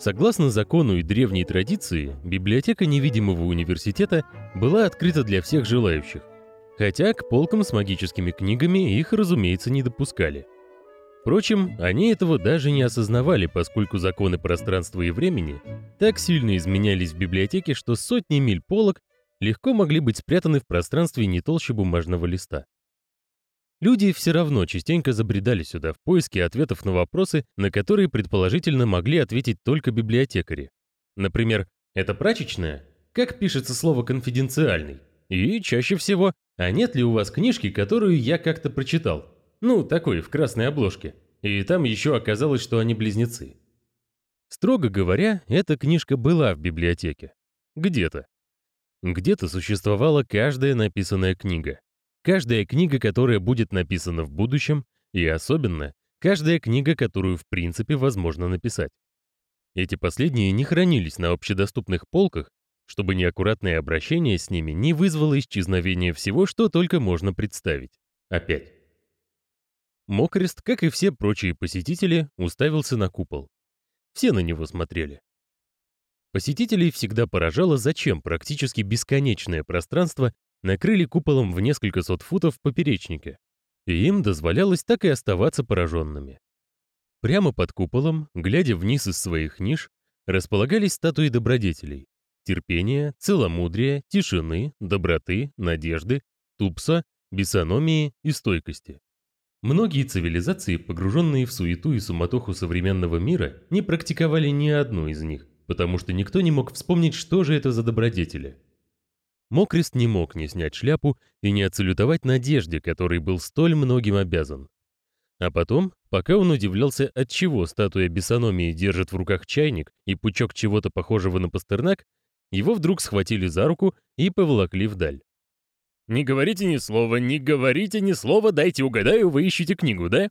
Согласно закону и древней традиции, библиотека невидимого университета была открыта для всех желающих. Хотя к полкам с магическими книгами их, разумеется, не допускали. Впрочем, они этого даже не осознавали, поскольку законы пространства и времени так сильно изменялись в библиотеке, что сотни миль полок легко могли быть спрятаны в пространстве не толще бумажного листа. Люди все равно частенько забредали сюда в поиске ответов на вопросы, на которые предположительно могли ответить только библиотекари. Например, «Это прачечная? Как пишется слово «конфиденциальный»?» И чаще всего «А нет ли у вас книжки, которую я как-то прочитал?» Ну, такой, в красной обложке. И там еще оказалось, что они близнецы. Строго говоря, эта книжка была в библиотеке. Где-то. Где-то существовала каждая написанная книга. Каждая книга, которая будет написана в будущем, и особенно каждая книга, которую в принципе возможно написать. Эти последние не хранились на общедоступных полках, чтобы неаккуратное обращение с ними не вызвало исчезновения всего, что только можно представить. Опять. Мокрест, как и все прочие посетители, уставился на купол. Все на него смотрели. Посетителей всегда поражало, зачем практически бесконечное пространство накрыли куполом в несколько сот футов поперечнике, и им дозволялось так и оставаться пораженными. Прямо под куполом, глядя вниз из своих ниш, располагались статуи добродетелей — терпения, целомудрия, тишины, доброты, надежды, тупса, бесономии и стойкости. Многие цивилизации, погруженные в суету и суматоху современного мира, не практиковали ни одну из них, потому что никто не мог вспомнить, что же это за добродетели. Мокрест не мог не снять шляпу и не отсалютовать надежде, которой был столь многим обязан. А потом, пока он удивлялся, от чего статуя бесономии держит в руках чайник и пучок чего-то похожего на пастернак, его вдруг схватили за руку и поволокли вдаль. Не говорите ни слова, не говорите ни слова, дайте угадаю, вы ищете книгу, да?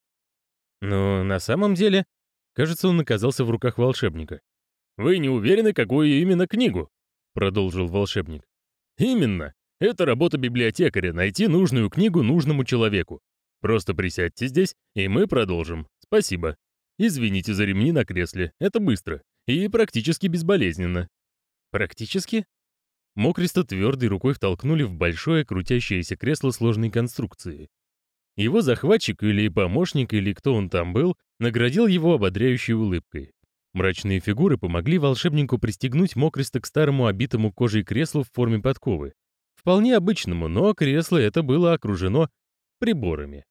Но на самом деле, кажется, он оказался в руках волшебника. Вы не уверены, какую именно книгу? Продолжил волшебник. Именно. Это работа библиотекаря — найти нужную книгу нужному человеку. Просто присядьте здесь, и мы продолжим. Спасибо. Извините за ремни на кресле, это быстро и практически безболезненно. Практически? Мокриста твердой рукой втолкнули в большое крутящееся кресло сложной конструкции. Его захватчик или помощник, или кто он там был, наградил его ободряющей улыбкой. Мрачные фигуры помогли волшебнику пристегнуть Мокриста к старому обитому кожей креслу в форме подковы. Вполне обычному, но кресло это было окружено приборами.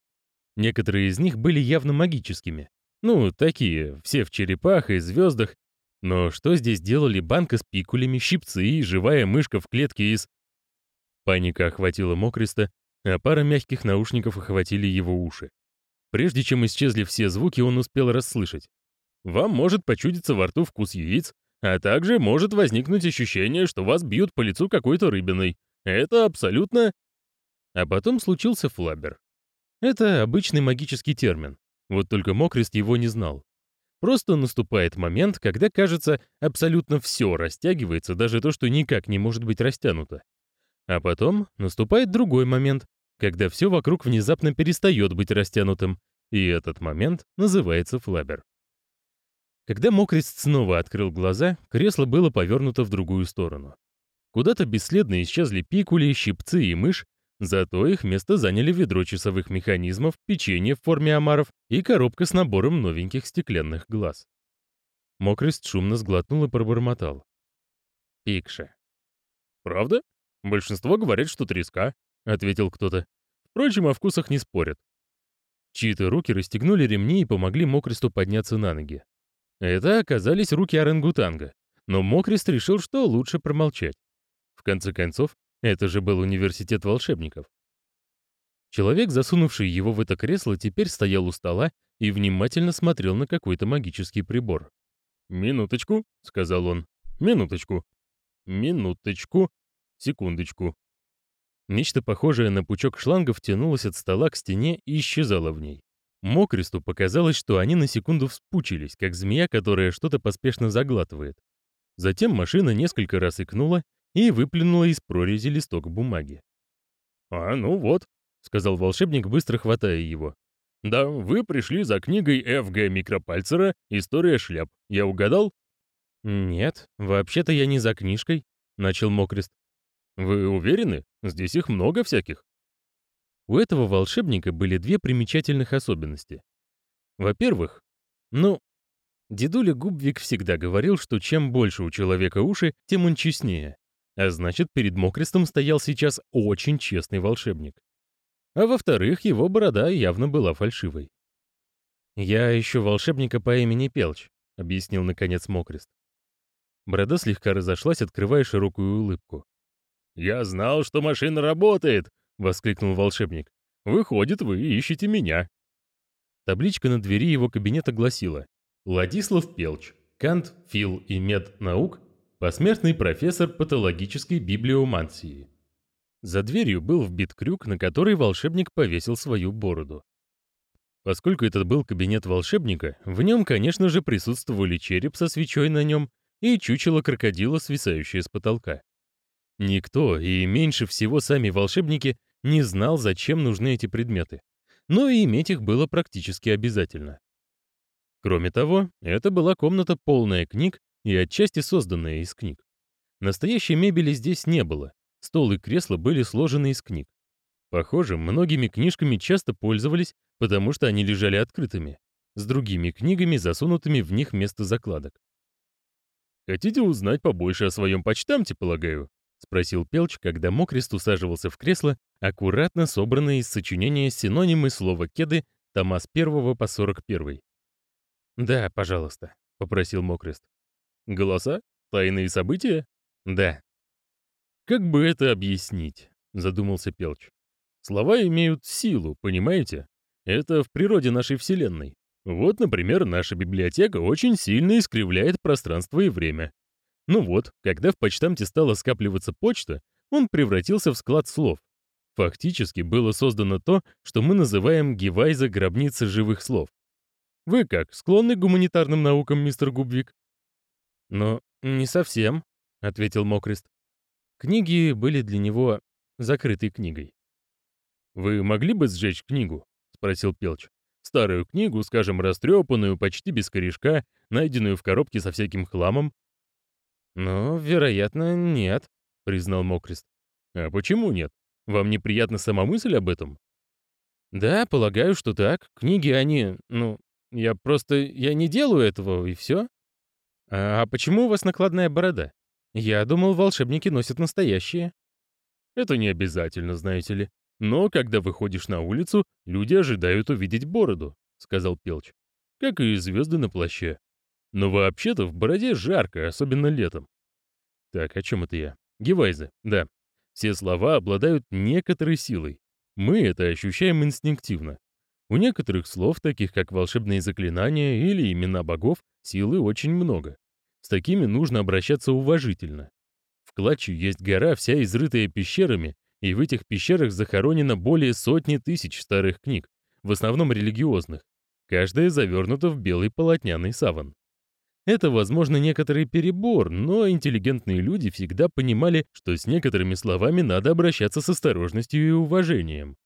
Некоторые из них были явно магическими. Ну, такие, все в черепах и звездах, но что здесь делали банка с пикулями, щипцы и живая мышка в клетке из... Паника охватила Мокриста, а пара мягких наушников охватили его уши. Прежде чем исчезли все звуки, он успел расслышать. Вам может почудиться во рту вкус яиц, а также может возникнуть ощущение, что вас бьют по лицу какой-то рыбиной. Это абсолютно... А потом случился флабер. Это обычный магический термин. Вот только Мокрист его не знал. Просто наступает момент, когда, кажется, абсолютно все растягивается, даже то, что никак не может быть растянуто. А потом наступает другой момент, когда все вокруг внезапно перестает быть растянутым, и этот момент называется флабер. Когда Мокрист снова открыл глаза, кресло было повернуто в другую сторону. Куда-то бесследно исчезли пикули, щипцы и мышь, Зато их место заняли ведро часовых механизмов, печенье в форме омаров и коробка с набором новеньких стеклянных глаз. Мокрест шумно сглотнул и пробормотал. «Пикша». «Правда? Большинство говорят, что треска», — ответил кто-то. Впрочем, о вкусах не спорят. Чьи-то руки расстегнули ремни и помогли Мокресту подняться на ноги. Это оказались руки орангутанга, но Мокрест решил, что лучше промолчать. В конце концов, это же был университет волшебников. Человек, засунувший его в это кресло, теперь стоял у стола и внимательно смотрел на какой-то магический прибор. «Минуточку», — сказал он. «Минуточку. Минуточку. Секундочку». Нечто похожее на пучок шлангов тянулось от стола к стене и исчезало в ней. Мокресту показалось, что они на секунду вспучились, как змея, которая что-то поспешно заглатывает. Затем машина несколько раз икнула и выплюнула из прорези листок бумаги. «А, ну вот», — сказал волшебник, быстро хватая его. «Да, вы пришли за книгой Ф.Г. Микропальцера «История шляп». Я угадал?» «Нет, вообще-то я не за книжкой», — начал Мокрест. «Вы уверены? Здесь их много всяких». У этого волшебника были две примечательных особенности. Во-первых, ну, дедуля Губвик всегда говорил, что чем больше у человека уши, тем он честнее. А значит, перед Мокрестом стоял сейчас очень честный волшебник. А во-вторых, его борода явно была фальшивой. «Я ищу волшебника по имени Пелч», — объяснил наконец Мокрест. Борода слегка разошлась, открывая широкую улыбку. «Я знал, что машина работает!» — воскликнул волшебник. «Выходит, вы ищете меня». Табличка на двери его кабинета гласила «Владислав Пелч, Кант, Фил и Мед наук, посмертный профессор патологической библиомансии». За дверью был вбит крюк, на который волшебник повесил свою бороду. Поскольку это был кабинет волшебника, в нем, конечно же, присутствовали череп со свечой на нем и чучело крокодила, свисающее с потолка. Никто, и меньше всего сами волшебники, не знал, зачем нужны эти предметы. Но и иметь их было практически обязательно. Кроме того, это была комната полная книг и отчасти созданная из книг. Настоящей мебели здесь не было, стол и кресло были сложены из книг. Похоже, многими книжками часто пользовались, потому что они лежали открытыми, с другими книгами, засунутыми в них вместо закладок. «Хотите узнать побольше о своем почтамте, полагаю?» — спросил Пелч, когда Мокрест усаживался в кресло, аккуратно собранное из сочинения синонимы слова «кеды» тома с 1 по 41. «Да, пожалуйста», — попросил Мокрест. «Голоса? Тайные события?» «Да». «Как бы это объяснить?» — задумался Пелч. «Слова имеют силу, понимаете? Это в природе нашей Вселенной. Вот, например, наша библиотека очень сильно искривляет пространство и время. Ну вот, когда в почтамте стала скапливаться почта, он превратился в склад слов. Фактически было создано то, что мы называем Гевайза гробница живых слов. Вы как, склонны к гуманитарным наукам, мистер Губвик? Но не совсем, ответил Мокрест. Книги были для него закрытой книгой. Вы могли бы сжечь книгу? спросил Пелч. Старую книгу, скажем, растрепанную, почти без корешка, найденную в коробке со всяким хламом? «Ну, вероятно, нет», — признал Мокрест. «А почему нет? Вам неприятна сама мысль об этом?» «Да, полагаю, что так. Книги, они... Ну, я просто... Я не делаю этого, и все. А, а почему у вас накладная борода? Я думал, волшебники носят настоящие». «Это не обязательно, знаете ли. Но когда выходишь на улицу, люди ожидают увидеть бороду», — сказал Пелч. «Как и звезды на плаще. Но вообще-то в бороде жарко, особенно летом. Так, о чем это я? Гевайза, да. Все слова обладают некоторой силой. Мы это ощущаем инстинктивно. У некоторых слов, таких как волшебные заклинания или имена богов, силы очень много. С такими нужно обращаться уважительно. В Клатче есть гора, вся изрытая пещерами, и в этих пещерах захоронено более сотни тысяч старых книг, в основном религиозных. Каждая завернута в белый полотняный саван. Это, возможно, некоторый перебор, но интеллигентные люди всегда понимали, что с некоторыми словами надо обращаться с осторожностью и уважением.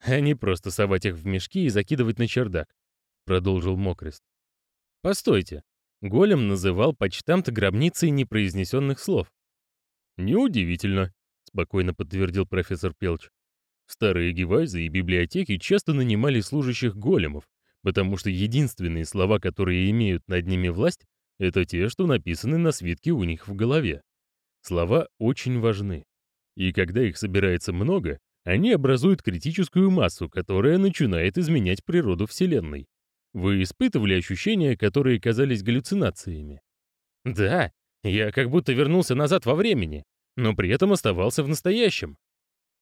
А не просто совать их в мешки и закидывать на чердак, продолжил Мокрест. Постойте. Голем называл почтамт гробницей непроизнесенных слов. Неудивительно, спокойно подтвердил профессор Пелч. Старые гевайзы и библиотеки часто нанимали служащих големов, потому что единственные слова, которые имеют над ними власть, это те, что написаны на свитке у них в голове. Слова очень важны. И когда их собирается много, они образуют критическую массу, которая начинает изменять природу Вселенной. Вы испытывали ощущения, которые казались галлюцинациями? Да, я как будто вернулся назад во времени, но при этом оставался в настоящем.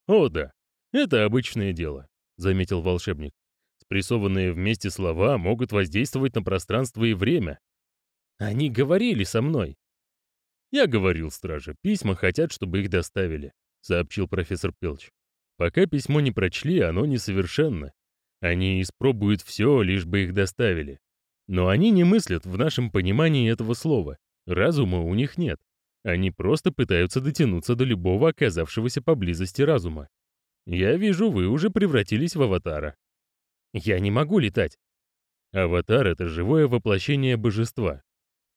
О да, это обычное дело, заметил волшебник. Спрессованные вместе слова могут воздействовать на пространство и время, они говорили со мной. Я говорил страже, письма хотят, чтобы их доставили, сообщил профессор Пелч. Пока письмо не прочли, оно несовершенно. Они испробуют все, лишь бы их доставили. Но они не мыслят в нашем понимании этого слова. Разума у них нет. Они просто пытаются дотянуться до любого оказавшегося поблизости разума. Я вижу, вы уже превратились в аватара. Я не могу летать. Аватар — это живое воплощение божества, —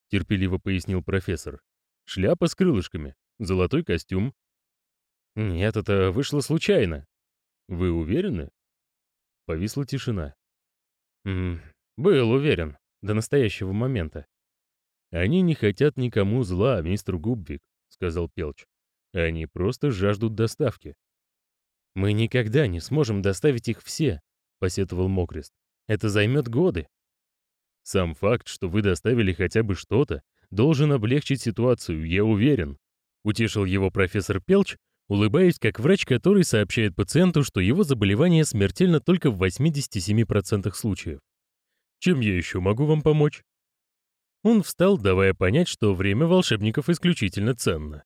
терпеливо пояснил профессор. «Шляпа с крылышками, золотой костюм». «Нет, это вышло случайно». «Вы уверены?» Повисла тишина. «М был уверен, до настоящего момента». «Они не хотят никому зла, мистер Губвик», — сказал Пелч. «Они просто жаждут доставки». «Мы никогда не сможем доставить их все», — посетовал Мокрест. «Это займет годы». «Сам факт, что вы доставили хотя бы что-то, должен облегчить ситуацию, я уверен», — утешил его профессор Пелч, улыбаясь как врач, который сообщает пациенту, что его заболевание смертельно только в 87% случаев. «Чем я еще могу вам помочь?» Он встал, давая понять, что время волшебников исключительно ценно.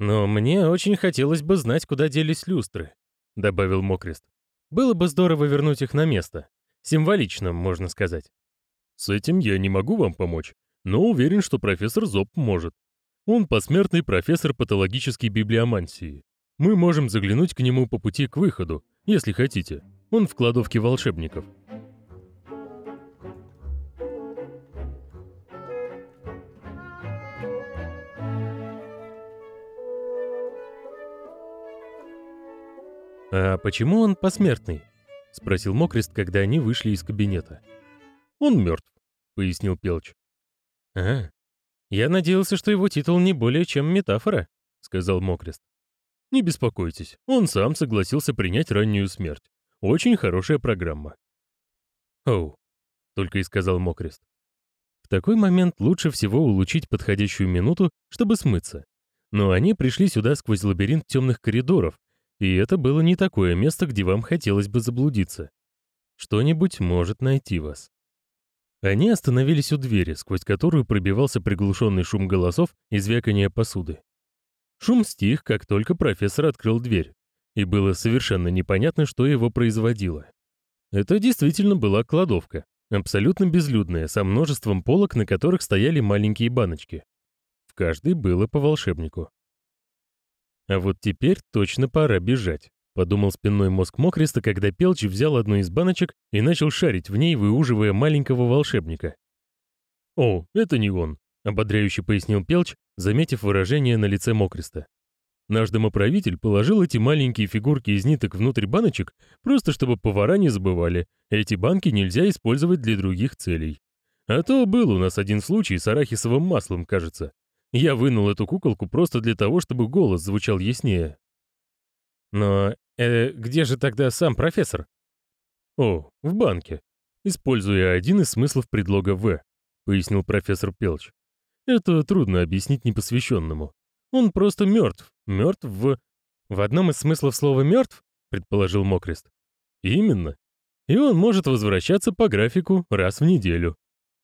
«Но мне очень хотелось бы знать, куда делись люстры», — добавил Мокрест. «Было бы здорово вернуть их на место. Символично, можно сказать». «С этим я не могу вам помочь, но уверен, что профессор Зоб может. Он посмертный профессор патологической библиомансии. Мы можем заглянуть к нему по пути к выходу, если хотите. Он в кладовке волшебников». «А почему он посмертный?» — спросил Мокрест, когда они вышли из кабинета. «Он мертв», — пояснил Пелч. «А, я надеялся, что его титул не более чем метафора», — сказал Мокрест. «Не беспокойтесь, он сам согласился принять раннюю смерть. Очень хорошая программа». «Оу», — только и сказал Мокрест. В такой момент лучше всего улучить подходящую минуту, чтобы смыться. Но они пришли сюда сквозь лабиринт темных коридоров, и это было не такое место, где вам хотелось бы заблудиться. Что-нибудь может найти вас. Они остановились у двери, сквозь которую пробивался приглушенный шум голосов и звяканье посуды. Шум стих, как только профессор открыл дверь, и было совершенно непонятно, что его производило. Это действительно была кладовка, абсолютно безлюдная, со множеством полок, на которых стояли маленькие баночки. В каждой было по волшебнику. А вот теперь точно пора бежать, подумал спинной мозг Мокриста, когда Пелч взял одну из баночек и начал шарить в ней, выуживая маленького волшебника. «О, это не он», — ободряюще пояснил Пелч, заметив выражение на лице Мокриста. Наш домоправитель положил эти маленькие фигурки из ниток внутрь баночек, просто чтобы повара не забывали, эти банки нельзя использовать для других целей. А то был у нас один случай с арахисовым маслом, кажется. Я вынул эту куколку просто для того, чтобы голос звучал яснее. Но э, где же тогда сам профессор? О, в банке. Используя один из смыслов предлога «в», пояснил профессор Пелч. Это трудно объяснить непосвященному. Он просто мертв. Мертв в... В одном из смыслов слова «мертв», предположил Мокрест. Именно. И он может возвращаться по графику раз в неделю.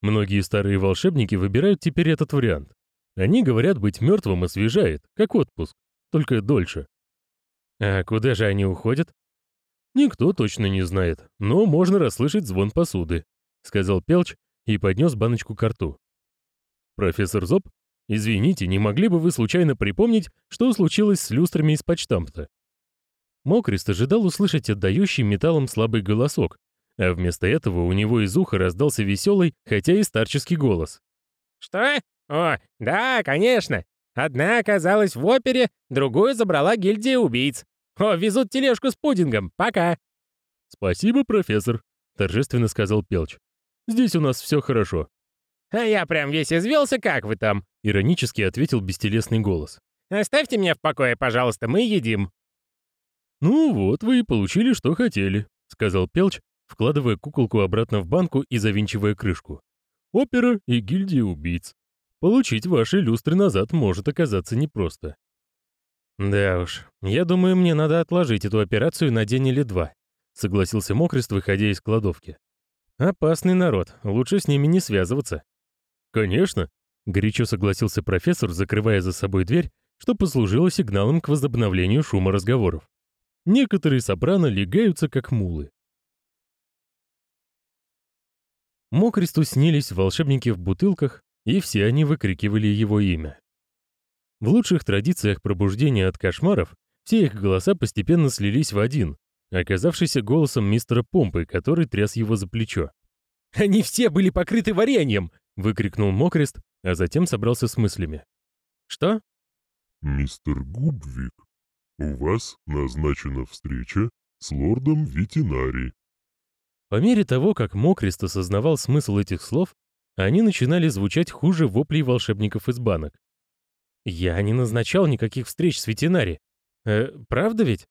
Многие старые волшебники выбирают теперь этот вариант. Они говорят, быть мертвым освежает, как отпуск, только дольше. А куда же они уходят? Никто точно не знает, но можно расслышать звон посуды, сказал Пелч и поднес баночку к рту. Профессор Зоб, извините, не могли бы вы случайно припомнить, что случилось с люстрами из почтамта? Мокрист ожидал услышать отдающий металлом слабый голосок, а вместо этого у него из уха раздался веселый, хотя и старческий голос. «Что? «О, да, конечно. Одна оказалась в опере, другую забрала гильдия убийц. О, везут тележку с пудингом. Пока». «Спасибо, профессор», — торжественно сказал Пелч. «Здесь у нас все хорошо». «А я прям весь извелся, как вы там?» — иронически ответил бестелесный голос. «Оставьте меня в покое, пожалуйста, мы едим». «Ну вот, вы и получили, что хотели», — сказал Пелч, вкладывая куколку обратно в банку и завинчивая крышку. «Опера и гильдия убийц. Получить ваши люстры назад может оказаться непросто. Да уж, я думаю, мне надо отложить эту операцию на день или два, согласился Мокрест, выходя из кладовки. Опасный народ, лучше с ними не связываться. Конечно, горячо согласился профессор, закрывая за собой дверь, что послужило сигналом к возобновлению шума разговоров. Некоторые сопрано легаются как мулы. Мокресту снились волшебники в бутылках, и все они выкрикивали его имя. В лучших традициях пробуждения от кошмаров все их голоса постепенно слились в один, оказавшийся голосом мистера Помпы, который тряс его за плечо. «Они все были покрыты вареньем!» — выкрикнул Мокрест, а затем собрался с мыслями. «Что?» «Мистер Губвик, у вас назначена встреча с лордом Ветинари». По мере того, как Мокрист осознавал смысл этих слов, они начинали звучать хуже воплей волшебников из банок. «Я не назначал никаких встреч с ветеринари. Э, правда ведь?»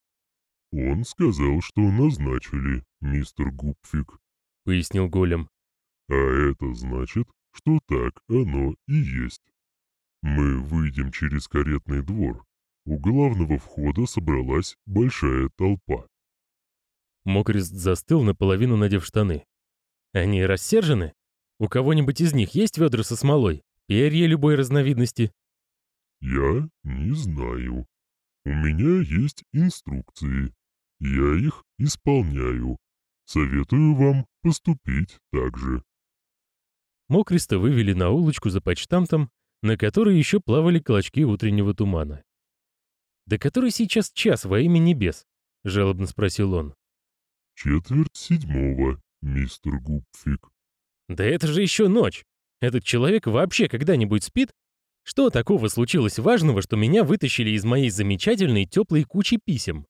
«Он сказал, что назначили, мистер Губфик», — пояснил Голем. «А это значит, что так оно и есть. Мы выйдем через каретный двор. У главного входа собралась большая толпа». Мокрист застыл, наполовину надев штаны. «Они рассержены? У кого-нибудь из них есть ведра со смолой? Перья любой разновидности?» «Я не знаю. У меня есть инструкции. Я их исполняю. Советую вам поступить так же». Мокриста вывели на улочку за почтамтом, на которой еще плавали клочки утреннего тумана. «Да который сейчас час во имя небес?» — жалобно спросил он. «Четверть седьмого, мистер Губфик». «Да это же еще ночь! Этот человек вообще когда-нибудь спит? Что такого случилось важного, что меня вытащили из моей замечательной теплой кучи писем?»